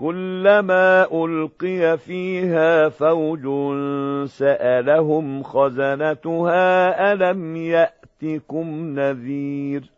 كلما ألقي فيها فوج سألهم خزنتها ألم يأتكم نذير